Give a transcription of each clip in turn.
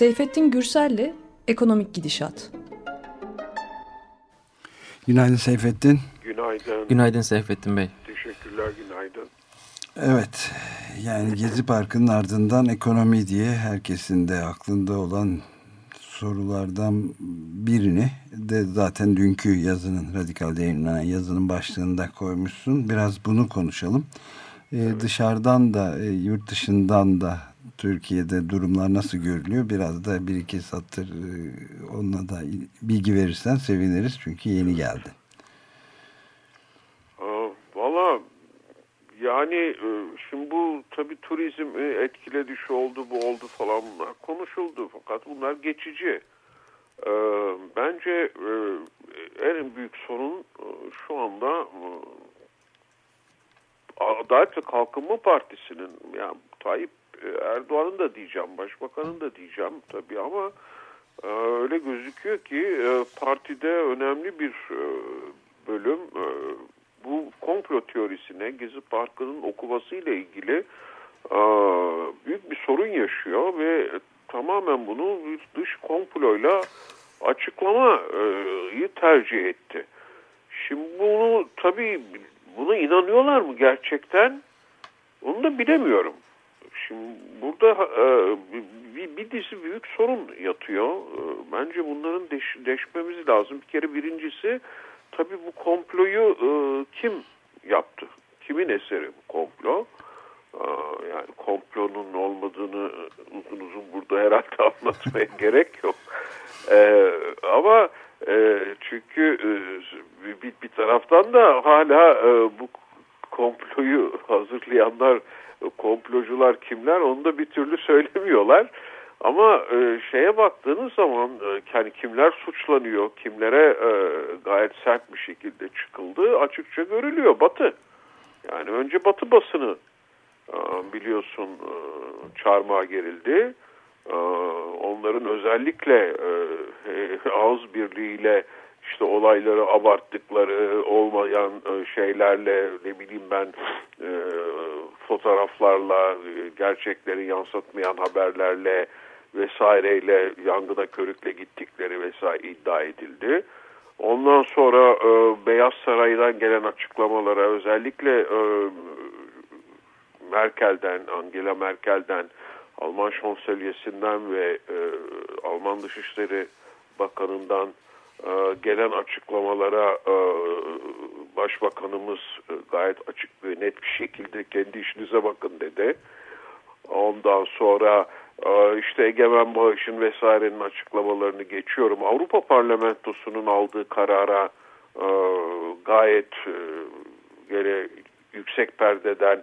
Seyfettin Gürsel'le Ekonomik Gidişat. Günaydın Seyfettin. Günaydın. Günaydın Seyfettin Bey. Teşekkürler, günaydın. Evet, yani Gezi Parkı'nın ardından ekonomi diye herkesin de aklında olan sorulardan birini de zaten dünkü yazının, radikal yayınlanan yazının başlığında koymuşsun. Biraz bunu konuşalım. Ee, dışarıdan da, e, yurt dışından da Türkiye'de durumlar nasıl görülüyor? Biraz da bir iki satır e, onunla da bilgi verirsen seviniriz. Çünkü yeni geldi. Valla yani e, şimdi bu tabi turizm e, etkiledi şu oldu bu oldu falan bunlar konuşuldu. Fakat bunlar geçici. E, bence en büyük sorun şu anda Adalet ve Kalkınma Partisi'nin yani Tayyip Erdoğan'ın da diyeceğim, Başbakan'ın da diyeceğim tabii ama öyle gözüküyor ki partide önemli bir bölüm bu komplo teorisine Gezi Parkı'nın okuması ile ilgili büyük bir sorun yaşıyor ve tamamen bunu dış komployla açıklamayı tercih etti. Şimdi bunu tabii buna inanıyorlar mı gerçekten? Onu da bilemiyorum. Şimdi burada e, bir, bir dizi büyük sorun yatıyor. E, bence bunların deş, deşmemiz lazım. Bir kere birincisi tabii bu komployu e, kim yaptı? Kimin eseri bu komplo? E, yani komplonun olmadığını uzun uzun burada herhalde anlatmaya gerek yok. E, ama e, çünkü e, bir, bir taraftan da hala e, bu komployu hazırlayanlar, komplocular kimler onu da bir türlü söylemiyorlar. Ama e, şeye baktığınız zaman e, yani kimler suçlanıyor, kimlere e, gayet sert bir şekilde çıkıldığı açıkça görülüyor. Batı. Yani önce Batı basını e, biliyorsun e, çarmıha gerildi. E, onların özellikle e, ağız birliğiyle işte olayları abarttıkları olmayan e, şeylerle ne bileyim ben fotoğraflarla e, gerçekleri yansıtmayan haberlerle vesaireyle yangına körükle gittikleri vesaire iddia edildi. Ondan sonra e, Beyaz Saray'dan gelen açıklamalara özellikle e, Merkel'den, Angela Merkel'den, Alman şansölyesinden ve e, Alman Dışişleri Bakanı'ndan e, gelen açıklamalara e, Başbakanımız e, gayet açık ve net bir şekilde kendi işinize bakın dedi. Ondan sonra ee, işte egemen bağışın vesairenin açıklamalarını geçiyorum. Avrupa Parlamentosu'nun aldığı karara e, gayet e, gene yüksek perdeden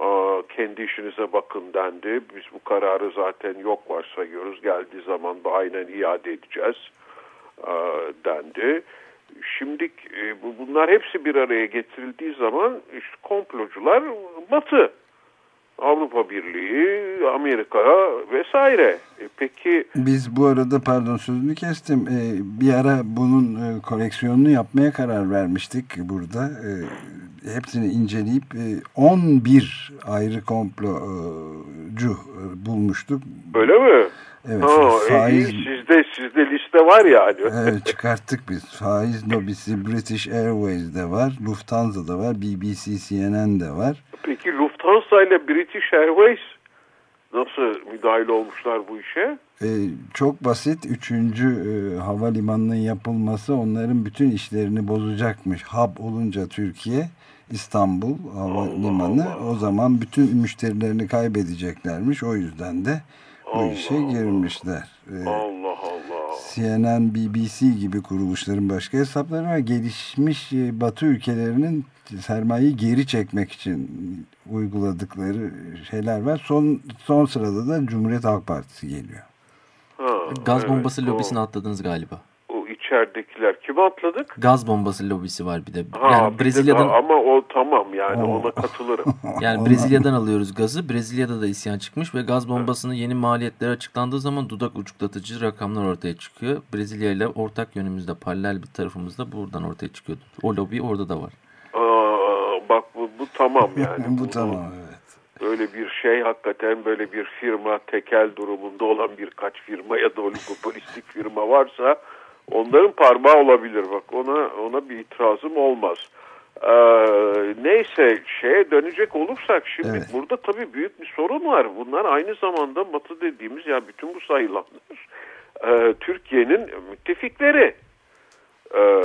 e, kendi işinize bakın dendi. Biz bu kararı zaten yok varsayıyoruz. Geldiği zaman da aynen iade edeceğiz dendi. Şimdi bunlar hepsi bir araya getirildiği zaman işte komplocular batı Avrupa Birliği, Amerika vesaire. E peki biz bu arada pardon sözünü kestim. E, bir ara bunun e, koleksiyonunu yapmaya karar vermiştik burada. E, hepsini inceleyip e, 11 ayrı komplocu e, bulmuştuk. Öyle mi? Evet. Ha, faiz... iyi, sizde sizde liste var yani. evet çıkarttık biz. Faiz lobisi British Airways'de var, Lufthansa'da var, BBC, CNN'de var. Peki Lufthansa ile British Airways nasıl müdahil olmuşlar bu işe? Ee, çok basit. Üçüncü e, havalimanının yapılması onların bütün işlerini bozacakmış. Hub olunca Türkiye, İstanbul Havalimanı Allah Allah. o zaman bütün müşterilerini kaybedeceklermiş. O yüzden de bu Allah işe girmişler. Ee, Allah Allah. CNN, BBC gibi kuruluşların başka hesapları var. Gelişmiş e, Batı ülkelerinin sermayeyi geri çekmek için uyguladıkları şeyler var. Son son sırada da Cumhuriyet Halk Partisi geliyor. Ha, Gaz bombası evet, lobisini o, atladınız galiba. İçeridekiler. Kim atladık? Gaz bombası lobisi var bir de. Ha, yani Brezilya'dan de, ama o tamam yani o. ona katılırım. yani Brezilya'dan alıyoruz gazı. Brezilya'da da isyan çıkmış ve gaz bombasının yeni maliyetleri açıklandığı zaman dudak uçuklatıcı rakamlar ortaya çıkıyor. Brezilya ile ortak yönümüzde paralel bir tarafımızda buradan ortaya çıkıyordu. O lobi orada da var bak bu, bu tamam yani. bu tamam evet. böyle bir şey hakikaten böyle bir firma tekel durumunda olan birkaç firma ya da oligopolistik firma varsa onların parmağı olabilir bak ona ona bir itirazım olmaz. Ee, neyse şeye dönecek olursak şimdi evet. burada tabii büyük bir sorun var. Bunlar aynı zamanda Batı dediğimiz yani bütün bu sayılanlar e, Türkiye'nin müttefikleri. Ee,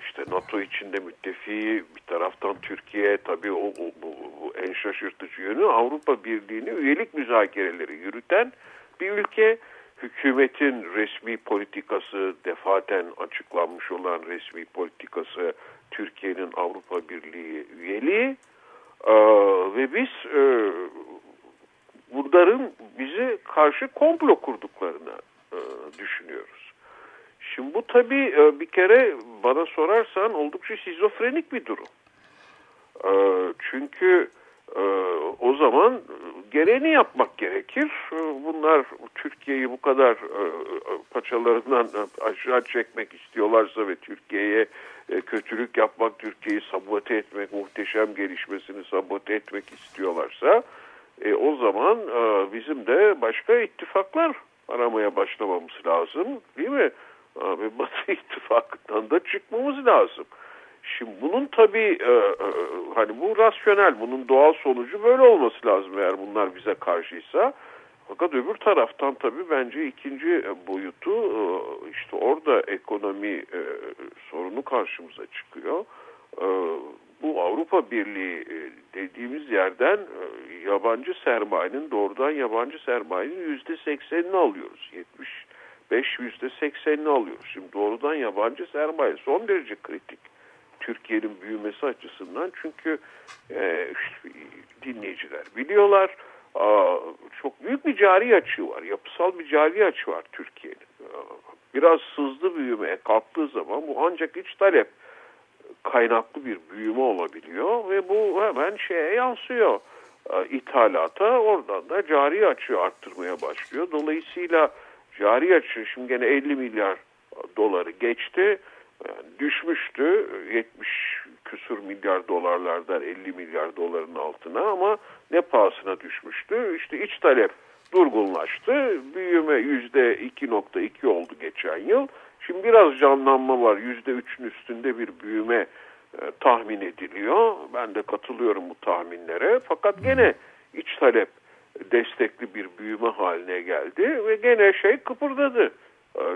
işte NATO içinde müttefiği bir taraftan Türkiye tabii o, o bu, bu en şaşırtıcı yönü Avrupa Birliği'ni üyelik müzakereleri yürüten bir ülke hükümetin resmi politikası defaten açıklanmış olan resmi politikası Türkiye'nin Avrupa Birliği üyeliği ee, ve biz e, bunların bizi karşı komplo kurduklarını e, düşünüyoruz. Şimdi bu tabii e, bir kere bana sorarsan oldukça şizofrenik bir durum. E, çünkü o zaman gereğini yapmak gerekir. Bunlar Türkiye'yi bu kadar paçalarından aşağı çekmek istiyorlarsa ve Türkiye'ye kötülük yapmak, Türkiye'yi sabote etmek, muhteşem gelişmesini sabote etmek istiyorlarsa o zaman bizim de başka ittifaklar aramaya başlamamız lazım değil mi? Abi Batı ittifakından da çıkmamız lazım. Şimdi bunun tabii e, e, hani bu rasyonel, bunun doğal sonucu böyle olması lazım eğer bunlar bize karşıysa. Fakat öbür taraftan tabii bence ikinci boyutu e, işte orada ekonomi e, sorunu karşımıza çıkıyor. E, bu Avrupa Birliği e, dediğimiz yerden e, yabancı sermayenin doğrudan yabancı sermayenin yüzde seksenini alıyoruz. 75 yüzde seksenini alıyoruz. Şimdi doğrudan yabancı sermaye son derece kritik. Türkiye'nin büyümesi açısından çünkü e, dinleyiciler biliyorlar çok büyük bir cari açığı var. Yapısal bir cari açığı var Türkiye'nin. Biraz hızlı büyümeye kalktığı zaman bu ancak iç talep kaynaklı bir büyüme olabiliyor ve bu hemen şeye yansıyor. İthalata oradan da cari açığı arttırmaya başlıyor. Dolayısıyla cari açığı şimdi gene 50 milyar doları geçti. Düşmüştü 70 küsur milyar dolarlardan 50 milyar doların altına ama ne pahasına düşmüştü? İşte iç talep durgunlaştı. Büyüme yüzde 2.2 oldu geçen yıl. Şimdi biraz canlanma var. Yüzde üçün üstünde bir büyüme e, tahmin ediliyor. Ben de katılıyorum bu tahminlere. Fakat gene iç talep destekli bir büyüme haline geldi ve gene şey kıpırdadı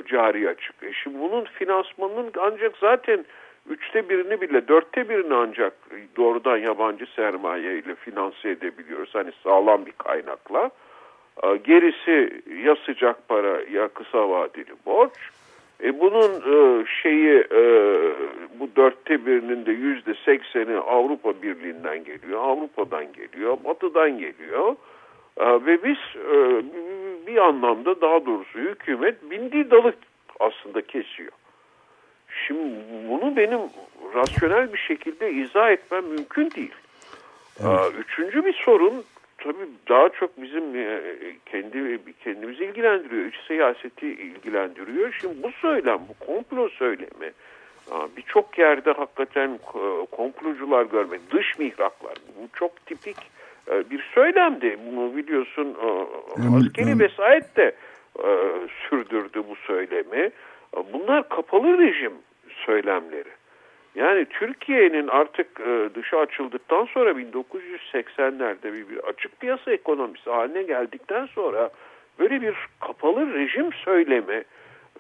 cari açık. E şimdi bunun finansmanının ancak zaten üçte birini bile dörtte birini ancak doğrudan yabancı sermaye ile finanse edebiliyoruz. Hani sağlam bir kaynakla. E, gerisi ya sıcak para ya kısa vadeli borç. E bunun e, şeyi e, bu dörtte birinin de yüzde sekseni Avrupa Birliği'nden geliyor, Avrupa'dan geliyor, Batı'dan geliyor. E, ve biz e, bir anlamda daha doğrusu hükümet bindiği dalı aslında kesiyor. Şimdi bunu benim rasyonel bir şekilde izah etmem mümkün değil. Evet. E, üçüncü bir sorun tabii daha çok bizim e, kendi kendimizi ilgilendiriyor. İç siyaseti ilgilendiriyor. Şimdi bu söylem, bu komplo söylemi birçok yerde hakikaten e, komplocular görmek, dış mihraklar. Bu çok tipik e, bir söylemdi. Bunu biliyorsun askeri vesayet de sürdürdü bu söylemi. Bunlar kapalı rejim söylemleri. Yani Türkiye'nin artık e, dışa açıldıktan sonra 1980'lerde bir, bir açık piyasa ekonomisi haline geldikten sonra böyle bir kapalı rejim söylemi,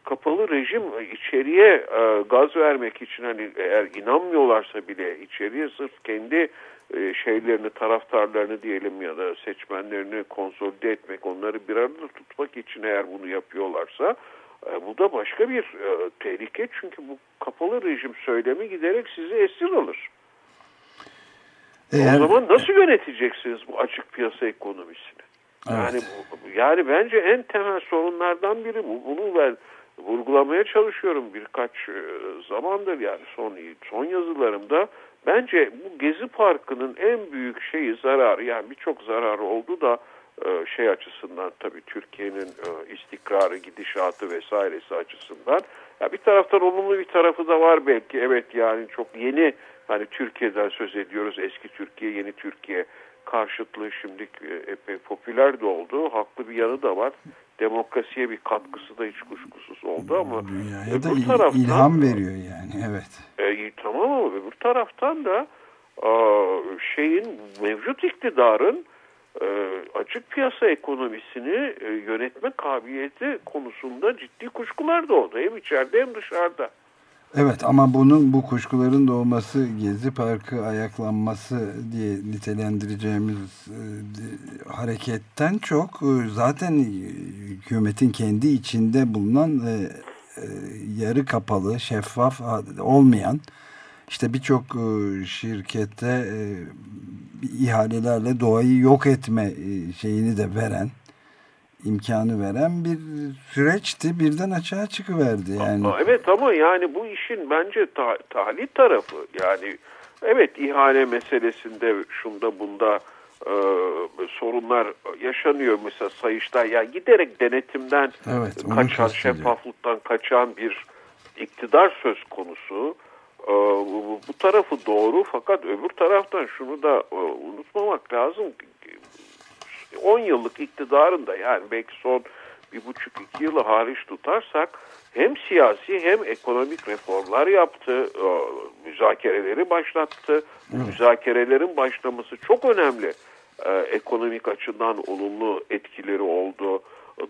kapalı rejim içeriye e, gaz vermek için hani eğer inanmıyorlarsa bile içeriye sırf kendi e, şeylerini, taraftarlarını diyelim ya da seçmenlerini konsolide etmek, onları bir arada tutmak için eğer bunu yapıyorlarsa e, bu da başka bir e, tehlike çünkü bu kapalı rejim söylemi giderek sizi esir alır. Eğer... O zaman nasıl yöneteceksiniz bu açık piyasa ekonomisini? Evet. Yani yani bence en temel sorunlardan biri bu. Bunu ben vurgulamaya çalışıyorum birkaç e, zamandır yani son son yazılarımda. Bence bu Gezi Parkı'nın en büyük şeyi zararı yani birçok zararı oldu da e, şey açısından tabii Türkiye'nin e, istikrarı, gidişatı vesairesi açısından. Ya bir taraftan olumlu bir tarafı da var belki. Evet yani çok yeni hani Türkiye'den söz ediyoruz. Eski Türkiye, yeni Türkiye karşıtlığı şimdi e, epey popüler de oldu. Haklı bir yanı da var. Demokrasiye bir katkısı da hiç kuşkusuz oldu ama Dünyaya da il, taraftan, ilham veriyor yani evet. E, tamam ama öbür taraftan da e, şeyin mevcut iktidarın e, açık piyasa ekonomisini e, yönetme kabiliyeti konusunda ciddi kuşkular doğdu. Hem içeride hem dışarıda. Evet ama bunun bu kuşkuların doğması Gezi Parkı ayaklanması diye nitelendireceğimiz e, hareketten çok e, zaten hükümetin kendi içinde bulunan e, e, yarı kapalı, şeffaf olmayan işte birçok e, şirkette e, ihalelerle doğayı yok etme e, şeyini de veren imkanı veren bir süreçti birden açığa çıkıverdi yani. Evet ama yani bu işin bence ta tahli tarafı yani evet ihale meselesinde şunda bunda e, sorunlar yaşanıyor mesela sayışta ya giderek denetimden evet, kaçan şeffaflıktan kaçan bir iktidar söz konusu. E, bu, bu tarafı doğru fakat öbür taraftan şunu da e, unutmamak lazım 10 yıllık iktidarında yani belki son bir buçuk iki yılı hariç tutarsak hem siyasi hem ekonomik reformlar yaptı, müzakereleri başlattı. Evet. Müzakerelerin başlaması çok önemli. E, ekonomik açıdan olumlu etkileri oldu.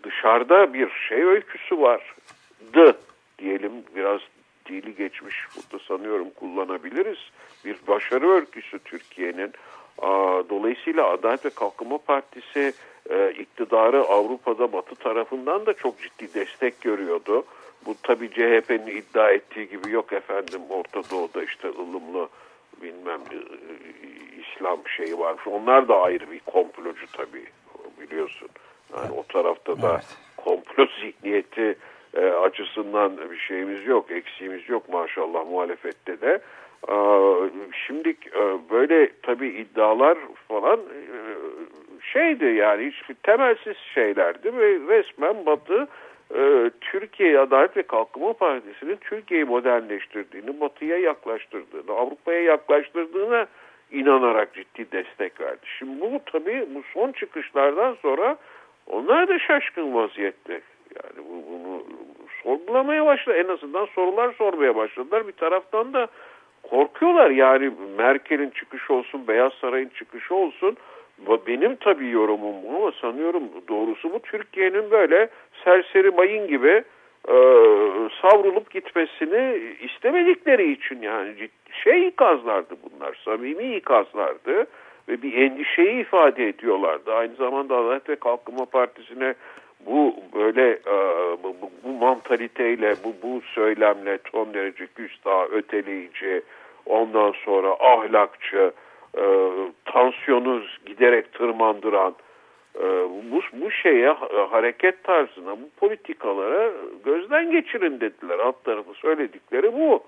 Dışarıda bir şey öyküsü vardı diyelim biraz dili geçmiş burada sanıyorum kullanabiliriz. Bir başarı öyküsü Türkiye'nin Dolayısıyla Adalet ve Kalkınma Partisi e, iktidarı Avrupa'da Batı tarafından da çok ciddi destek görüyordu. Bu tabi CHP'nin iddia ettiği gibi yok efendim Orta Doğu'da işte ılımlı bilmem e, İslam şeyi varmış. Onlar da ayrı bir komplocu tabi biliyorsun. Yani o tarafta da komplo zihniyeti e, açısından bir şeyimiz yok, eksiğimiz yok maşallah muhalefette de. Şimdi e, böyle tabii iddialar falan e, şeydi yani temelsiz şeylerdi ve resmen Batı e, Türkiye Adalet ve Kalkınma Partisi'nin Türkiye'yi modernleştirdiğini, Batı'ya yaklaştırdığını, Avrupa'ya yaklaştırdığına inanarak ciddi destek verdi. Şimdi bu tabii bu son çıkışlardan sonra onlar da şaşkın vaziyette. Yani bu, bunu sorgulamaya başladı. En azından sorular sormaya başladılar. Bir taraftan da korkuyorlar yani Merkel'in çıkışı olsun, Beyaz Saray'ın çıkışı olsun. Benim tabii yorumum bu ama sanıyorum doğrusu bu Türkiye'nin böyle serseri mayın gibi e, savrulup gitmesini istemedikleri için yani şey ikazlardı bunlar, samimi ikazlardı ve bir endişeyi ifade ediyorlardı. Aynı zamanda Adalet ve Kalkınma Partisi'ne bu böyle e, bu, bu mantaliteyle, bu, bu söylemle son derece güsta, öteleyici, ondan sonra ahlakçı, e, tansiyonu giderek tırmandıran e, bu, bu şeye hareket tarzına, bu politikalara gözden geçirin dediler. Alt tarafı söyledikleri bu.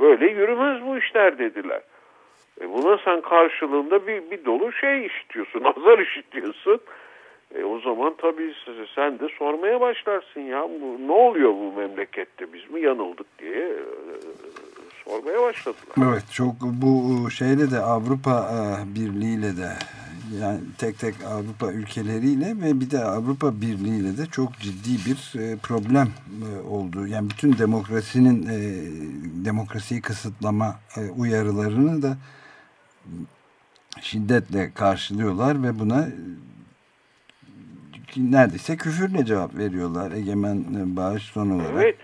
Böyle yürümez bu işler dediler. E buna sen karşılığında bir, bir dolu şey işitiyorsun, azar işitiyorsun. E o zaman tabii sen de sormaya başlarsın ya bu, ne oluyor bu memlekette biz mi yanıldık diye e, sormaya başladılar. Evet çok bu şeyle de Avrupa e, Birliği'yle de yani tek tek Avrupa ülkeleriyle ve bir de Avrupa Birliği'yle de çok ciddi bir e, problem e, oldu. Yani bütün demokrasinin demokrasiyi kısıtlama uyarılarını da şiddetle karşılıyorlar ve buna neredeyse küfürle cevap veriyorlar egemen bağış son olarak. Evet.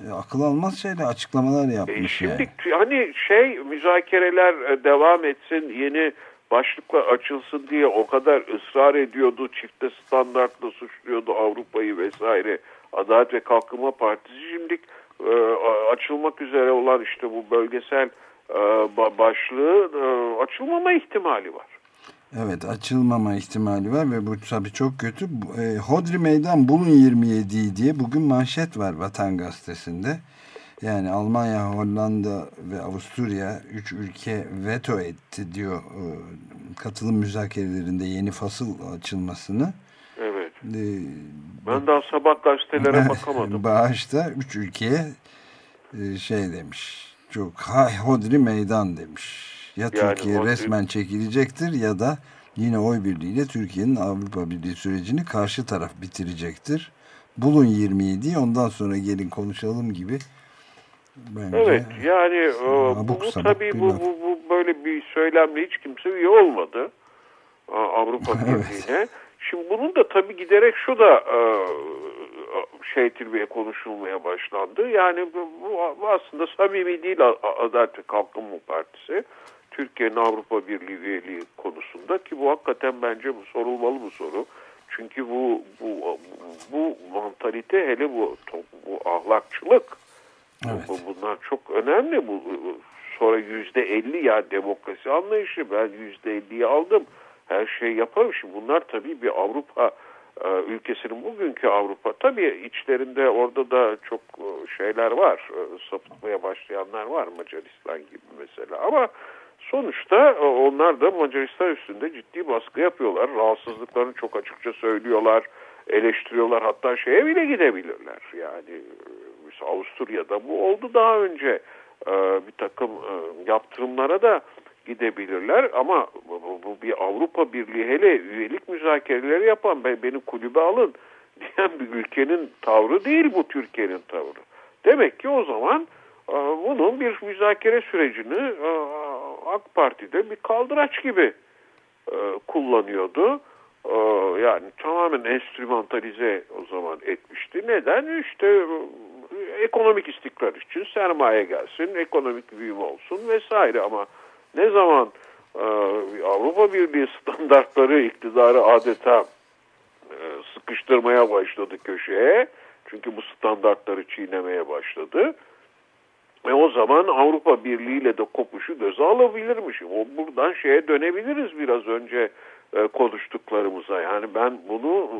E, akıl almaz şeyle açıklamalar yapmış. E şimdi yani. hani şey müzakereler e, devam etsin yeni başlıklar açılsın diye o kadar ısrar ediyordu. Çifte standartla suçluyordu Avrupa'yı vesaire. Adalet ve Kalkınma Partisi şimdi e, açılmak üzere olan işte bu bölgesel e, başlığı e, açılmama ihtimali var. Evet açılmama ihtimali var ve bu tabii çok kötü. E, Hodri Meydan bulun 27 diye bugün manşet var Vatan Gazetesi'nde. Yani Almanya, Hollanda ve Avusturya üç ülke veto etti diyor e, katılım müzakerelerinde yeni fasıl açılmasını. Evet. E, ben daha sabah gazetelere bakamadım. Bağışta üç ülkeye e, şey demiş. Çok hay hodri meydan demiş. Ya yani Türkiye resmen çekilecektir ya da Yine oy birliğiyle Türkiye'nin Avrupa Birliği sürecini karşı taraf bitirecektir. Bulun 27'yi ondan sonra gelin konuşalım gibi. Bence evet yani e, bu, bu tabii bu, bu, bu böyle bir söylemle hiç kimse üye olmadı Avrupa Birliği'ne. Şimdi bunun da tabii giderek şu da e, şey tilbeye konuşulmaya başlandı. Yani bu aslında samimi değil Adalet ve Kalkınma Partisi. Türkiye'nin Avrupa Birliği üyeliği konusunda ki bu hakikaten bence bu sorulmalı bu soru. Çünkü bu bu bu mantalite hele bu bu ahlakçılık evet. bu, bunlar çok önemli. Bu sonra yüzde elli ya demokrasi anlayışı ben yüzde elliyi aldım her şey yaparım. Şimdi bunlar tabii bir Avrupa e, ülkesinin bugünkü Avrupa tabii içlerinde orada da çok e, şeyler var e, sapıtmaya başlayanlar var Macaristan gibi mesela ama sonuçta onlar da Macaristan üstünde ciddi baskı yapıyorlar. Rahatsızlıklarını çok açıkça söylüyorlar eleştiriyorlar. Hatta şeye bile gidebilirler. Yani mesela Avusturya'da bu oldu daha önce. Bir takım yaptırımlara da gidebilirler. Ama bu, bir Avrupa Birliği hele üyelik müzakereleri yapan beni kulübe alın diyen bir ülkenin tavrı değil bu Türkiye'nin tavrı. Demek ki o zaman e, bunun bir müzakere sürecini e, AK Parti'de bir kaldıraç gibi e, kullanıyordu. Yani tamamen enstrümantalize o zaman etmişti. Neden? İşte ekonomik istikrar için sermaye gelsin, ekonomik büyüme olsun vesaire ama ne zaman e, Avrupa Birliği standartları iktidarı adeta e, sıkıştırmaya başladı köşeye. Çünkü bu standartları çiğnemeye başladı. Ve o zaman Avrupa Birliği ile de kopuşu göze alabilirmiş. O buradan şeye dönebiliriz biraz önce e, konuştuklarımıza. Yani ben bunu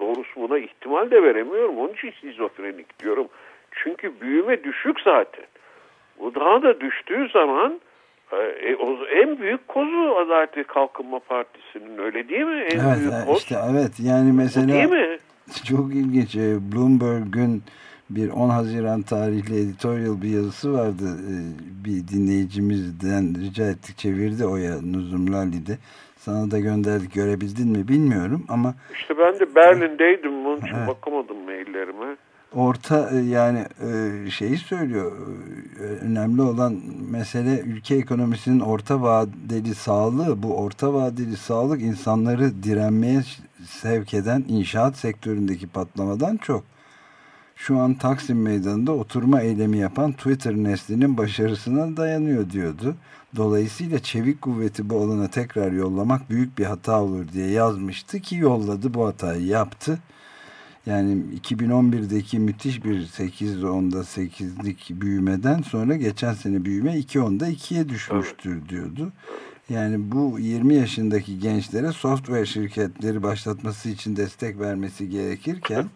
doğrusu buna ihtimal de veremiyorum. Onun için şizofrenik diyorum. Çünkü büyüme düşük zaten. Bu daha da düştüğü zaman e, o, en büyük kozu Adalet Kalkınma Partisi'nin öyle değil mi? En evet, büyük e, koz. Işte, evet yani mesela değil mi? çok ilginç. E, Bloomberg'ün bir 10 Haziran tarihli editorial bir yazısı vardı. E, bir dinleyicimizden rica ettik çevirdi Oya Nuzumlali'de. Sana da gönderdik görebildin mi bilmiyorum ama. İşte ben de Berlin'deydim. Bunun için evet. bakamadım maillerime orta e, yani e, şeyi söylüyor e, önemli olan mesele ülke ekonomisinin orta vadeli sağlığı bu orta vadeli sağlık insanları direnmeye sevk eden inşaat sektöründeki patlamadan çok şu an Taksim Meydanı'nda oturma eylemi yapan Twitter neslinin başarısına dayanıyor diyordu. Dolayısıyla çevik kuvveti bu alana tekrar yollamak büyük bir hata olur diye yazmıştı ki yolladı bu hatayı yaptı. Yani 2011'deki müthiş bir 8-10'da 8'lik büyümeden sonra geçen sene büyüme 2-10'da 2'ye düşmüştür diyordu. Yani bu 20 yaşındaki gençlere software şirketleri başlatması için destek vermesi gerekirken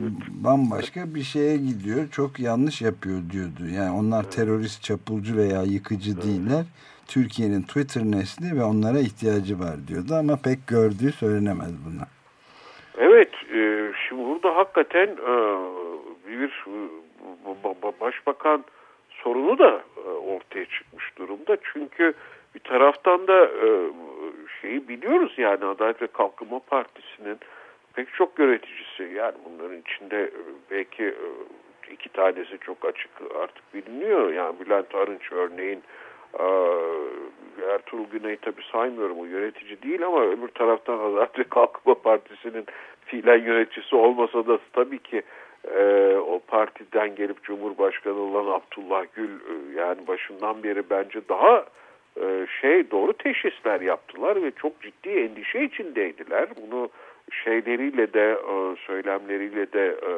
evet. bambaşka bir şeye gidiyor. Çok yanlış yapıyor diyordu. Yani onlar evet. terörist, çapulcu veya yıkıcı evet. değiller. Türkiye'nin Twitter nesli ve onlara ihtiyacı var diyordu ama pek gördüğü söylenemez buna. Evet, e, şimdi burada hakikaten e, bir e, başbakan sorunu da e, ortaya çıkmış durumda. Çünkü bir taraftan da e, şeyi biliyoruz yani Adalet ve Kalkınma Partisi'nin pek çok yöneticisi yani bunların içinde e, belki e, iki tanesi çok açık artık biliniyor. Yani Bülent Arınç örneğin Ertuğrul Güney tabi saymıyorum o yönetici değil ama öbür taraftan Adalet ve Kalkınma Partisi'nin fiilen yöneticisi olmasa da tabii ki e, o partiden gelip Cumhurbaşkanı olan Abdullah Gül e, yani başından beri bence daha e, şey doğru teşhisler yaptılar ve çok ciddi endişe içindeydiler. Bunu şeyleriyle de e, söylemleriyle de e,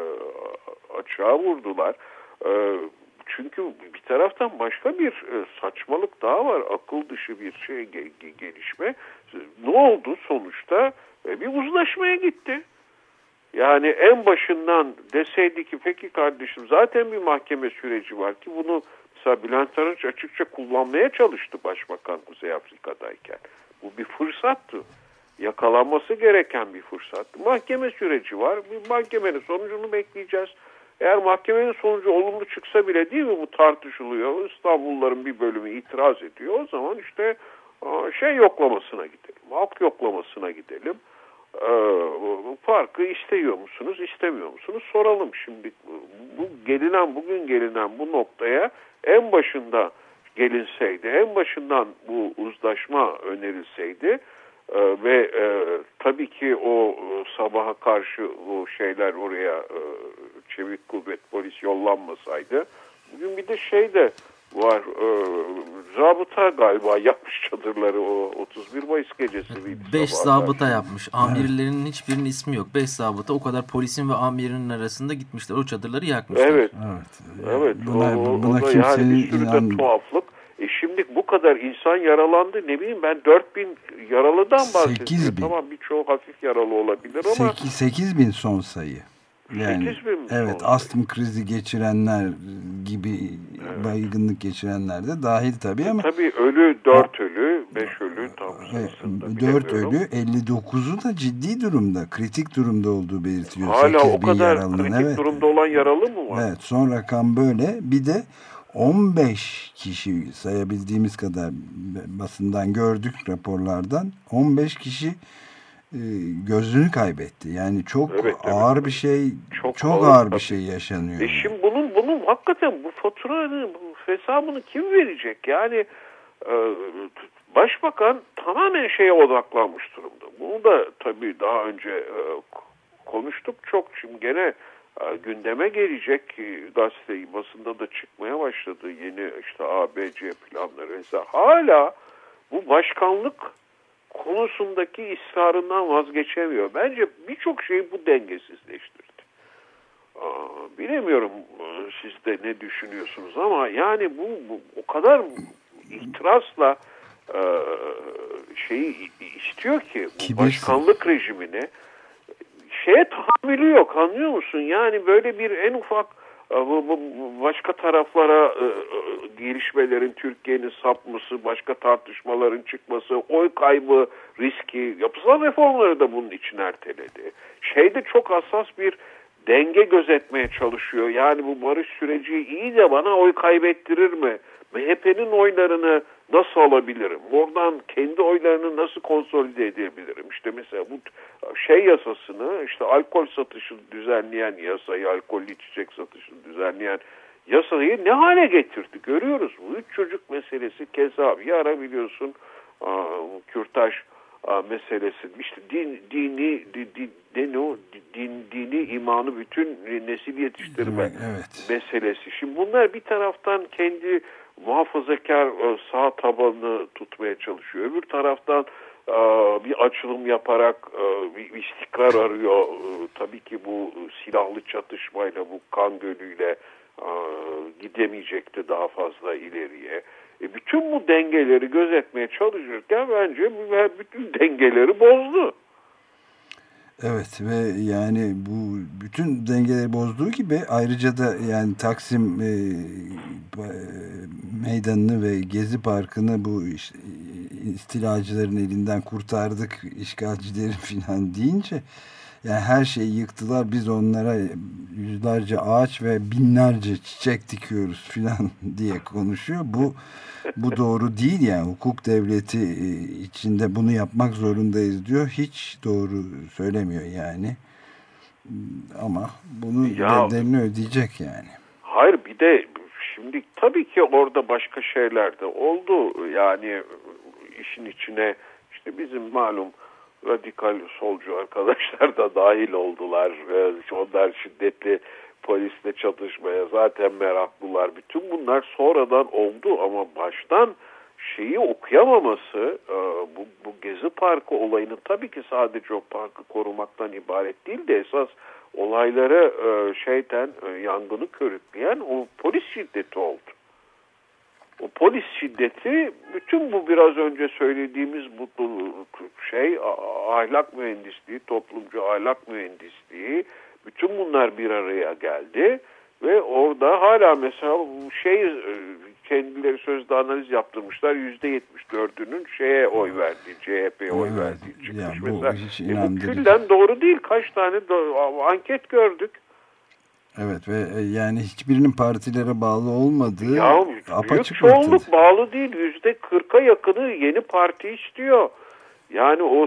açığa vurdular. E, çünkü bir taraftan başka bir saçmalık daha var. Akıl dışı bir şey gelişme. Ne oldu sonuçta? Bir uzlaşmaya gitti. Yani en başından deseydi ki peki kardeşim zaten bir mahkeme süreci var ki bunu mesela Bülent Arınç açıkça kullanmaya çalıştı Başbakan Kuzey Afrika'dayken. Bu bir fırsattı. Yakalanması gereken bir fırsattı. Mahkeme süreci var. Bir mahkemenin sonucunu bekleyeceğiz. Eğer mahkemenin sonucu olumlu çıksa bile değil mi bu tartışılıyor. İstanbulluların bir bölümü itiraz ediyor. O zaman işte şey yoklamasına gidelim, halk yoklamasına gidelim. Parkı istiyor musunuz, istemiyor musunuz soralım. Şimdi bu gelinen, bugün gelinen bu noktaya en başında gelinseydi, en başından bu uzlaşma önerilseydi e, ve e, tabii ki o e, sabaha karşı o şeyler oraya e, çevik kuvvet polis yollanmasaydı bugün bir de şey de var e, zabıta galiba yapmış çadırları o 31 Mayıs gecesi miydi? 5 zabıta karşı. yapmış. Amirlerinin evet. hiçbirinin ismi yok. 5 zabıta o kadar polisin ve amirinin arasında gitmişler. O çadırları yakmışlar. Evet. Evet. evet. Buna, o, buna o da yani bir sürü de tuhaflık. E kadar insan yaralandı ne bileyim ben 4000 yaralıdan bahsediyorum. Tamam birçoğu hafif yaralı olabilir ama. 8, 8 bin son sayı. Yani, 8 bin evet son astım krizi geçirenler gibi evet. baygınlık geçirenler de dahil tabii ama. Tabii ölü 4 ölü 5 ölü tam sayısında 4 ölü 59'u da ciddi durumda kritik durumda olduğu belirtiliyor. Hala o kadar kritik evet. durumda olan yaralı mı var? Evet son rakam böyle bir de 15 kişi sayabildiğimiz kadar basından gördük raporlardan 15 kişi e, gözünü kaybetti. Yani çok evet, ağır evet. bir şey, çok, çok ağır, ağır bir şey yaşanıyor. E şimdi bunun bunun hakikaten bu faturanın bu hesabını kim verecek? Yani e, başbakan tamamen şeye odaklanmış durumda. Bunu da tabii daha önce e, konuştuk çok. Şimdi gene gündeme gelecek gazete basında da çıkmaya başladı yeni işte ABC planları mesela hala bu başkanlık konusundaki ısrarından vazgeçemiyor. Bence birçok şeyi bu dengesizleştirdi. Bilemiyorum siz de ne düşünüyorsunuz ama yani bu, bu o kadar itirazla şeyi istiyor ki bu başkanlık rejimini şeye tahammülü yok anlıyor musun? Yani böyle bir en ufak e, başka taraflara e, e, gelişmelerin Türkiye'nin sapması, başka tartışmaların çıkması, oy kaybı riski, yapısal reformları da bunun için erteledi. Şeyde çok hassas bir denge gözetmeye çalışıyor. Yani bu barış süreci iyi de bana oy kaybettirir mi? MHP'nin oylarını nasıl alabilirim? Oradan kendi oylarını nasıl konsolide edebilirim? İşte mesela bu şey yasasını işte alkol satışını düzenleyen yasayı, alkollü içecek satışını düzenleyen yasayı ne hale getirdi görüyoruz. Bu üç çocuk meselesi keza bir ara biliyorsun kürtaj meselesi işte din, dini di, di, dino, din, dini imanı bütün nesil yetiştirme evet. meselesi. Şimdi bunlar bir taraftan kendi muhafazakar e, sağ tabanını tutmaya çalışıyor. Öbür taraftan e, bir açılım yaparak e, bir istikrar arıyor. Tabii ki bu silahlı çatışmayla, bu kan gölüyle gidemeyecekti daha fazla ileriye. bütün bu dengeleri gözetmeye çalışırken bence bütün dengeleri bozdu. Evet ve yani bu bütün dengeleri bozduğu gibi ayrıca da yani Taksim e, meydanını ve Gezi Parkı'nı bu işte, istilacıların elinden kurtardık işgalcilerin falan deyince yani her şeyi yıktılar biz onlara yüzlerce ağaç ve binlerce çiçek dikiyoruz filan diye konuşuyor. Bu bu doğru değil yani hukuk devleti e, içinde bunu yapmak zorundayız diyor. Hiç doğru söylemiyor yani. Ama bunun ya, bedelini ödeyecek yani. Hayır bir de şimdi tabii ki orada başka şeyler de oldu. Yani işin içine işte bizim malum radikal solcu arkadaşlar da dahil oldular. Onlar şiddetli polisle çatışmaya zaten meraklılar. Bütün bunlar sonradan oldu ama baştan şeyi okuyamaması e, bu, bu Gezi Parkı olayının tabii ki sadece o parkı korumaktan ibaret değil de esas olayları e, şeyten e, yangını körükleyen o polis şiddeti oldu. O polis şiddeti bütün bu biraz önce söylediğimiz bu şey ahlak mühendisliği, toplumcu ahlak mühendisliği bütün bunlar bir araya geldi ve orada hala mesela şey e, kendileri sözde analiz yaptırmışlar yüzde yetmiş dördünün şeye oy verdiği CHP'ye oy evet, verdiği çıkmış yani bu mesela. Hiç e, bu külden doğru değil kaç tane anket gördük. Evet ve e, yani hiçbirinin partilere bağlı olmadığı ya, apaçık büyük çoğunluk ortada. bağlı değil. Yüzde kırka yakını yeni parti istiyor. Yani o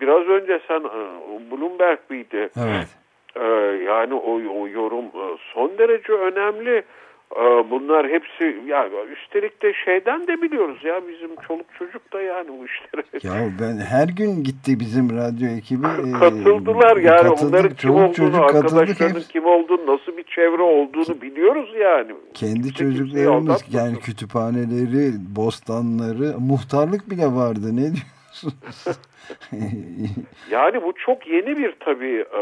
biraz önce sen e, Bloomberg miydi? Evet. Ee, yani o, o yorum e, son derece önemli. Ee, bunlar hepsi ya üstelik de şeyden de biliyoruz ya bizim çoluk çocuk da yani bu işlere. Ya ben her gün gitti bizim radyo ekibi. e, Katıldılar yani katıldık, onların kim olduğunu, çocuk arkadaşlarının hepsi. kim olduğunu, nasıl bir çevre olduğunu biliyoruz yani. Kendi Kimse çocuklarımız yani kütüphaneleri, bostanları, muhtarlık bile vardı. Ne diyorsunuz? Yani bu çok yeni bir tabii e,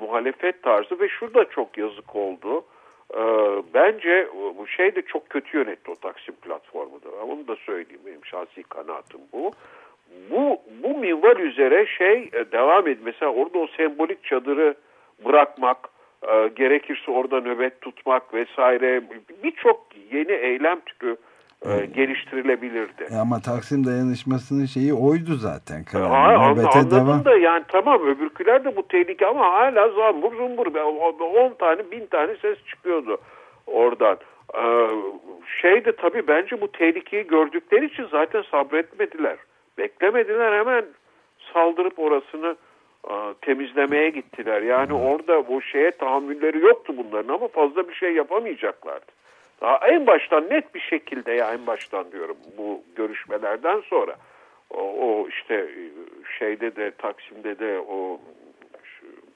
muhalefet tarzı ve şurada çok yazık oldu. E, bence bu şey de çok kötü yönetti o Taksim platformu da. Onu da söyleyeyim benim şahsi kanaatim bu. Bu, bu minval üzere şey e, devam et. Mesela orada o sembolik çadırı bırakmak, e, gerekirse orada nöbet tutmak vesaire birçok yeni eylem türü e, geliştirilebilirdi. E Ama Taksim dayanışmasının şeyi oydu zaten. Karar. Ha, anladım devam. da yani tamam öbürküler de bu tehlike ama hala zambur zumbur 10 tane bin tane ses çıkıyordu oradan. Ee, şey de tabii bence bu tehlikeyi gördükleri için zaten sabretmediler. Beklemediler hemen saldırıp orasını e, temizlemeye gittiler. Yani orada bu şeye tahammülleri yoktu bunların ama fazla bir şey yapamayacaklardı. Daha en baştan net bir şekilde ya en baştan diyorum bu görüşmelerden sonra o, o işte e, şeyde de Taksim'de de o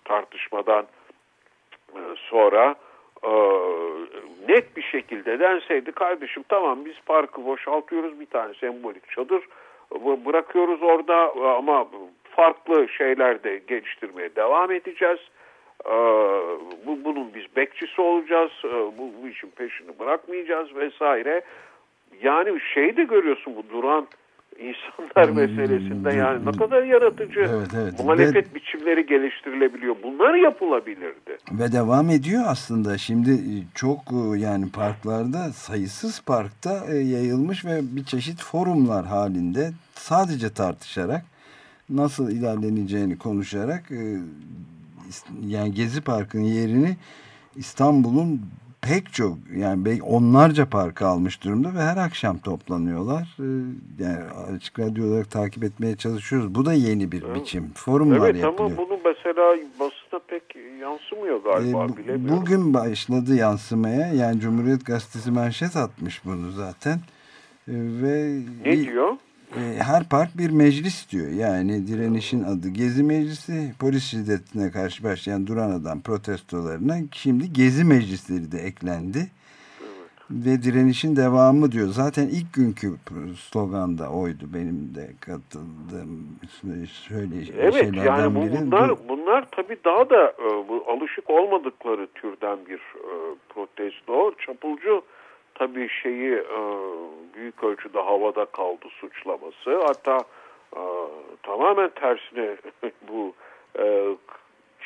tartışmadan e, sonra e, net bir şekilde denseydi kardeşim tamam biz parkı boşaltıyoruz bir tane sembolik çadır bırakıyoruz orada ama farklı şeyler de geliştirmeye devam edeceğiz. E, bu, bunun biz bekçisi olacağız. E, bu, bu işin peşini bırakmayacağız vesaire. Yani şeyi de görüyorsun bu duran insanlar meselesinde yani ne kadar yaratıcı Evet, evet. muhalefet biçimleri geliştirilebiliyor. Bunlar yapılabilirdi. Ve devam ediyor aslında. Şimdi e, çok e, yani parklarda sayısız parkta e, yayılmış ve bir çeşit forumlar halinde sadece tartışarak nasıl ilerleneceğini konuşarak yani Gezi Parkı'nın yerini İstanbul'un pek çok yani onlarca parka almış durumda ve her akşam toplanıyorlar. E, Yani açık radyo olarak takip etmeye çalışıyoruz. Bu da yeni bir biçim. Forumlar Evet yapılıyor. ama bunu mesela basına pek yansımıyor galiba E, bu- bilemiyorum. Bugün başladı yansımaya. Yani Cumhuriyet Gazetesi manşet atmış bunu zaten. E, ve Ne diyor? E, her park bir meclis diyor. Yani direnişin adı Gezi Meclisi. Polis şiddetine karşı başlayan duran adam protestolarına şimdi Gezi Meclisleri de eklendi. Ve direnişin devamı diyor. Zaten ilk günkü sloganda oydu. Benim de katıldığım şöyle Evet şeylerden yani bu, biri. bunlar Bu- bunlar tabii daha da e, bu alışık olmadıkları türden bir e, protesto. Çapulcu tabii şeyi e, büyük ölçüde havada kaldı suçlaması. Hatta e, tamamen tersine bu e,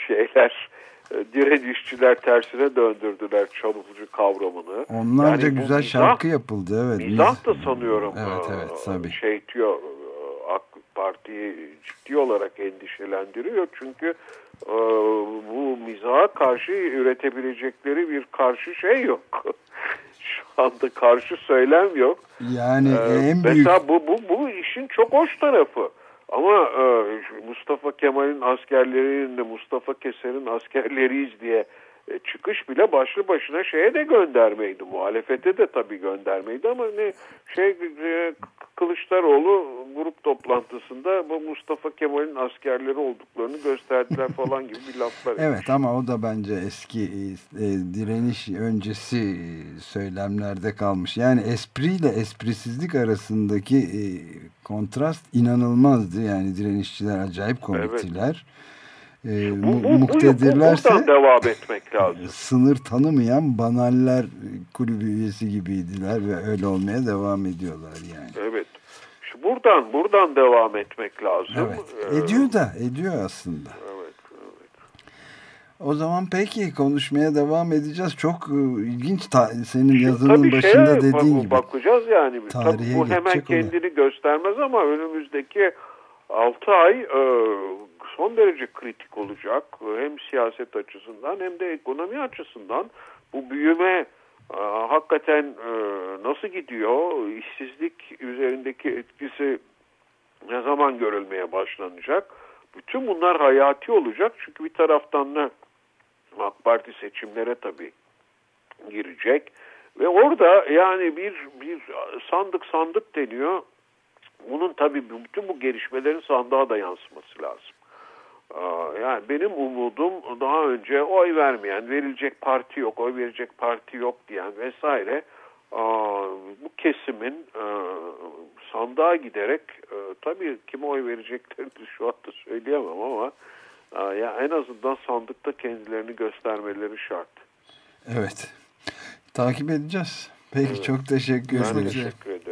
şeyler e, direnişçiler tersine döndürdüler çapulcu kavramını. Onlarca Yani güzel mizah- şarkı yapıldı. Evet. Mizah da sanıyorum Evet, e, evet, tabii. şey diyor e, AK Parti'yi ciddi olarak endişelendiriyor. Çünkü bu mizaha karşı üretebilecekleri bir karşı şey yok. Şu anda karşı söylem yok. Yani Ee, en büyük Mesela bu, bu, bu işin çok hoş tarafı. Ama e, Mustafa Kemal'in askerlerinin de Mustafa Keser'in askerleriyiz diye e, çıkış bile başlı başına şeye de göndermeydi. Muhalefete de tabii göndermeydi ama ne şey e, Kılıçdaroğlu grup toplantısında bu Mustafa Kemal'in askerleri olduklarını gösterdiler falan gibi bir laflar. Evet ama o da bence eski e, direniş öncesi e, söylemlerde kalmış. Yani espriyle esprisizlik arasındaki e, kontrast inanılmazdı. Yani direnişçiler acayip komiktiler. E, Bu, bu, bu, bu, muktedirlerse buradan devam etmek lazım. sınır tanımayan banaller kulübü üyesi gibiydiler ve öyle olmaya devam ediyorlar yani. Evet. Şu buradan buradan devam etmek lazım. Evet. Ee, Ediyor da ediyor aslında. Evet, evet. O zaman peki konuşmaya devam edeceğiz. Çok e, ilginç senin yazının tabii başında şeye dediğin bak- gibi. bakacağız yani. Tarihe Tabii bu hemen geçecek olan. kendini göstermez ama önümüzdeki 6 ay e, son derece kritik olacak. Hem siyaset açısından hem de ekonomi açısından. Bu büyüme e, hakikaten e, nasıl gidiyor? İşsizlik üzerindeki etkisi ne zaman görülmeye başlanacak? Bütün bunlar hayati olacak. Çünkü bir taraftan da AK Parti seçimlere tabii girecek. Ve orada yani bir bir sandık sandık deniyor. Bunun tabii bütün bu gelişmelerin sandığa da yansıması lazım. Yani benim umudum daha önce oy vermeyen, verilecek parti yok, oy verecek parti yok diyen vesaire bu kesimin sandığa giderek tabii kime oy vereceklerini şu anda söyleyemem ama ya en azından sandıkta kendilerini göstermeleri şart. Evet. Takip edeceğiz. Peki evet. çok teşekkür ederim. Ben teşekkür ederim.